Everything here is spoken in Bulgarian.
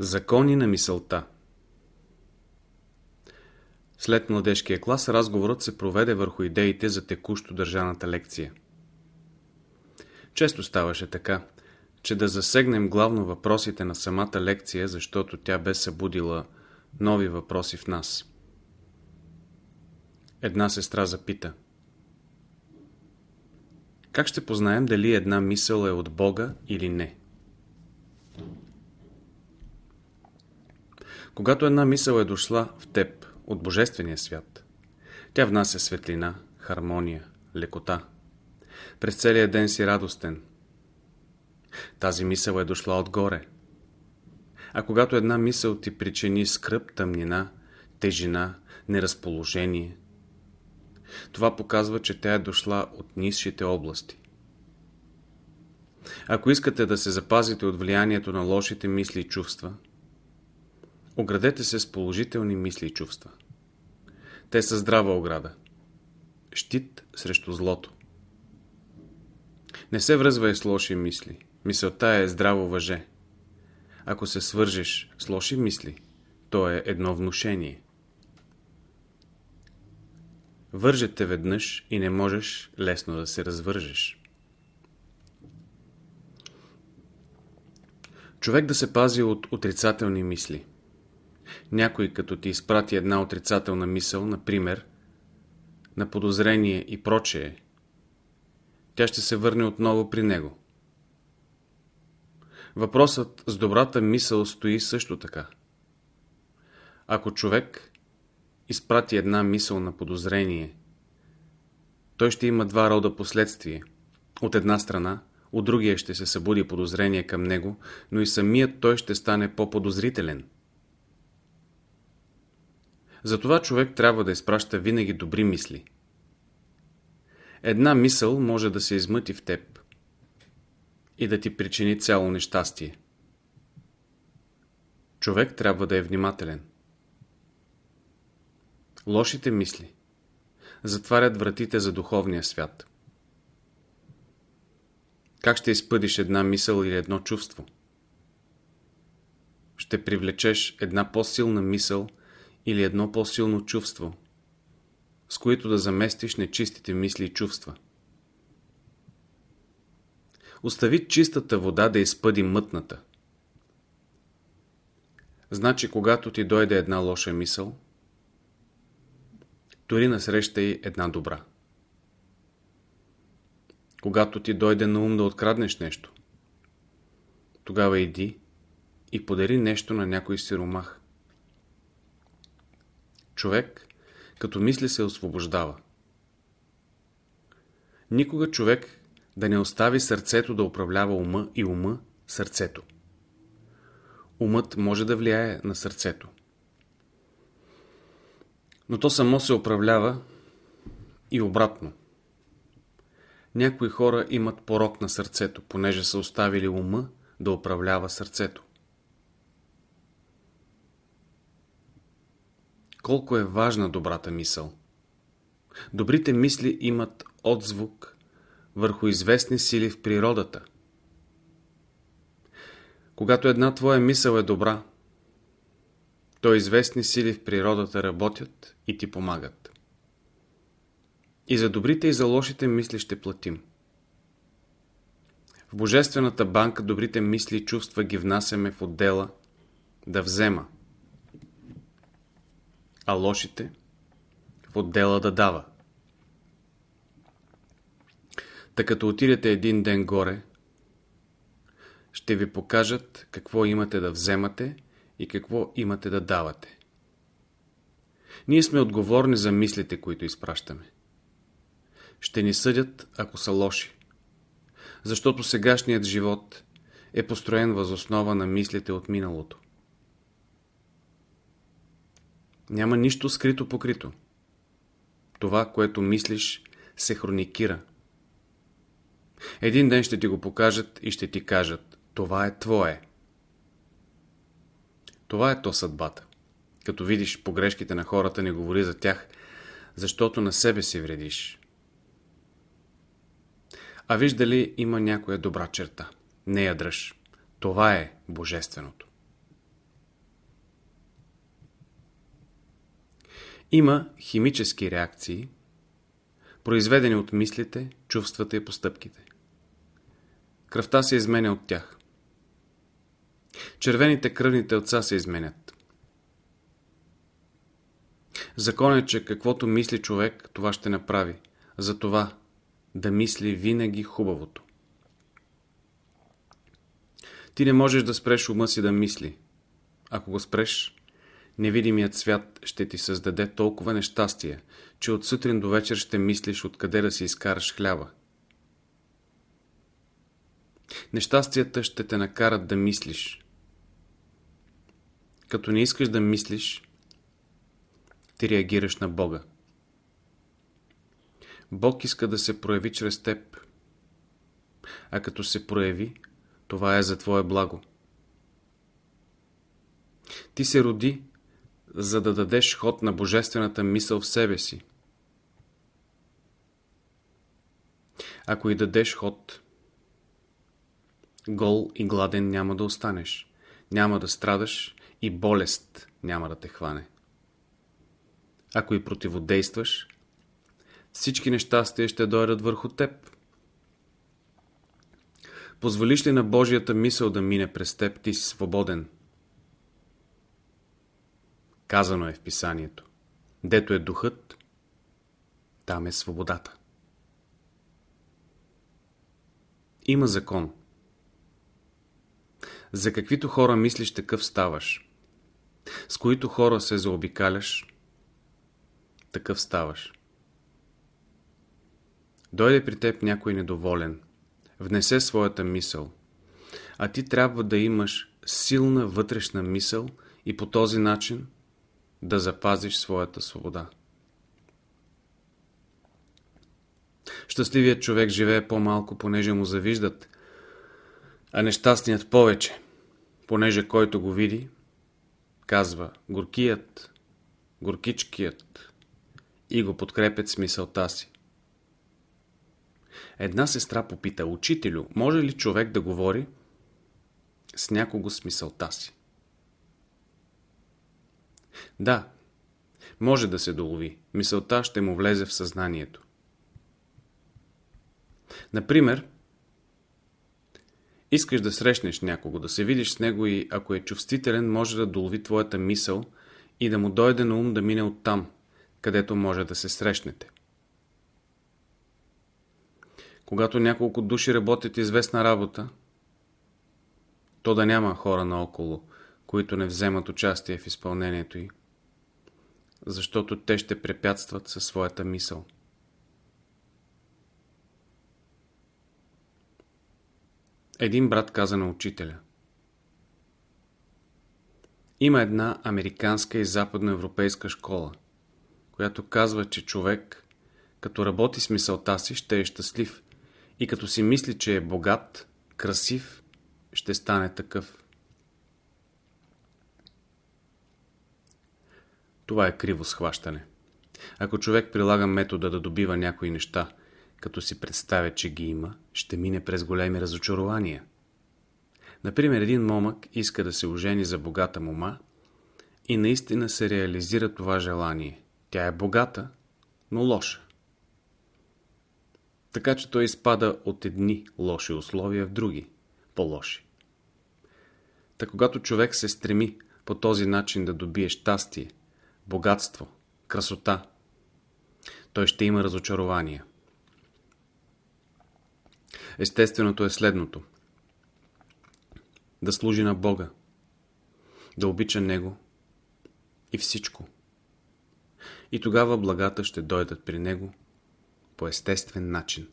Закони на мисълта След младежкия клас разговорът се проведе върху идеите за текущо държаната лекция. Често ставаше така, че да засегнем главно въпросите на самата лекция, защото тя бе събудила нови въпроси в нас. Една сестра запита Как ще познаем дали една мисъл е от Бога или не? Когато една мисъл е дошла в теб от Божествения свят, тя внася светлина, хармония, лекота. През целия ден си радостен. Тази мисъл е дошла отгоре. А когато една мисъл ти причини скръп, тъмнина, тежина, неразположение, това показва, че тя е дошла от низшите области. Ако искате да се запазите от влиянието на лошите мисли и чувства, Оградете се с положителни мисли и чувства. Те са здрава ограда. Щит срещу злото. Не се връзвай с лоши мисли. Мисълта е здраво въже. Ако се свържеш с лоши мисли, то е едно внушение. Вържете веднъж и не можеш лесно да се развържеш. Човек да се пази от отрицателни мисли – някой като ти изпрати една отрицателна мисъл, например, на подозрение и прочее, тя ще се върне отново при него. Въпросът с добрата мисъл стои също така. Ако човек изпрати една мисъл на подозрение, той ще има два рода последствия. От една страна, от другия ще се събуди подозрение към него, но и самият той ще стане по-подозрителен – затова човек трябва да изпраща винаги добри мисли. Една мисъл може да се измъти в теб и да ти причини цяло нещастие. Човек трябва да е внимателен. Лошите мисли затварят вратите за духовния свят. Как ще изпъдиш една мисъл или едно чувство? Ще привлечеш една по-силна мисъл или едно по-силно чувство, с които да заместиш нечистите мисли и чувства. Остави чистата вода да изпъди мътната. Значи, когато ти дойде една лоша мисъл, дори насреща и една добра. Когато ти дойде на ум да откраднеш нещо, тогава иди и подари нещо на някой сиромах. Човек, като мисли, се освобождава. Никога човек да не остави сърцето да управлява ума и ума сърцето. Умът може да влияе на сърцето. Но то само се управлява и обратно. Някои хора имат порок на сърцето, понеже са оставили ума да управлява сърцето. Колко е важна добрата мисъл. Добрите мисли имат отзвук върху известни сили в природата. Когато една твоя мисъл е добра, то известни сили в природата работят и ти помагат. И за добрите и за лошите мисли ще платим. В Божествената банка добрите мисли и чувства ги внасяме в отдела да взема – а лошите в отдела да дава. Та като отидете един ден горе, ще ви покажат какво имате да вземате и какво имате да давате. Ние сме отговорни за мислите, които изпращаме. Ще ни съдят, ако са лоши. Защото сегашният живот е построен възоснова на мислите от миналото. Няма нищо скрито покрито. Това, което мислиш, се хроникира. Един ден ще ти го покажат и ще ти кажат, това е твое. Това е то съдбата. Като видиш погрешките на хората, не говори за тях, защото на себе си вредиш. А виж дали има някоя добра черта. Не я дръж. Това е Божественото. Има химически реакции, произведени от мислите, чувствата и постъпките. Кръвта се изменя от тях. Червените кръвните отца се изменят. Закон е, че каквото мисли човек, това ще направи. Затова да мисли винаги хубавото. Ти не можеш да спреш ума си да мисли. Ако го спреш, невидимият свят ще ти създаде толкова нещастие, че от сутрин до вечер ще мислиш откъде да си изкараш хляба. Нещастията ще те накарат да мислиш. Като не искаш да мислиш, ти реагираш на Бога. Бог иска да се прояви чрез теб. А като се прояви, това е за твое благо. Ти се роди, за да дадеш ход на божествената мисъл в себе си. Ако и дадеш ход, гол и гладен няма да останеш. Няма да страдаш и болест няма да те хване. Ако и противодействаш, всички нещастия ще дойдат върху теб. Позволиш ли на Божията мисъл да мине през теб, ти си свободен. Казано е в писанието. Дето е духът, там е свободата. Има закон. За каквито хора мислиш, такъв ставаш. С които хора се заобикаляш, такъв ставаш. Дойде при теб някой недоволен, внесе своята мисъл, а ти трябва да имаш силна вътрешна мисъл и по този начин да запазиш своята свобода. Щастливият човек живее по-малко, понеже му завиждат, а нещастният повече, понеже който го види, казва горкият, горкичкият и го подкрепят с мисълта си. Една сестра попита, учителю, може ли човек да говори с някого с мисълта си? Да, може да се долови. Мисълта ще му влезе в съзнанието. Например, искаш да срещнеш някого, да се видиш с него и ако е чувствителен, може да долови твоята мисъл и да му дойде на ум да мине оттам, където може да се срещнете. Когато няколко души работят известна работа, то да няма хора наоколо, които не вземат участие в изпълнението й, защото те ще препятстват със своята мисъл. Един брат каза на учителя. Има една американска и западноевропейска школа, която казва, че човек, като работи с мисълта си, ще е щастлив и като си мисли, че е богат, красив, ще стане такъв. Това е криво схващане. Ако човек прилага метода да добива някои неща, като си представя, че ги има, ще мине през големи разочарования. Например, един момък иска да се ожени за богата мома и наистина се реализира това желание. Тя е богата, но лоша. Така че той изпада от едни лоши условия в други, по-лоши. Та когато човек се стреми по този начин да добие щастие, богатство, красота, той ще има разочарования. Естественото е следното. Да служи на Бога, да обича Него и всичко. И тогава благата ще дойдат при Него по естествен начин.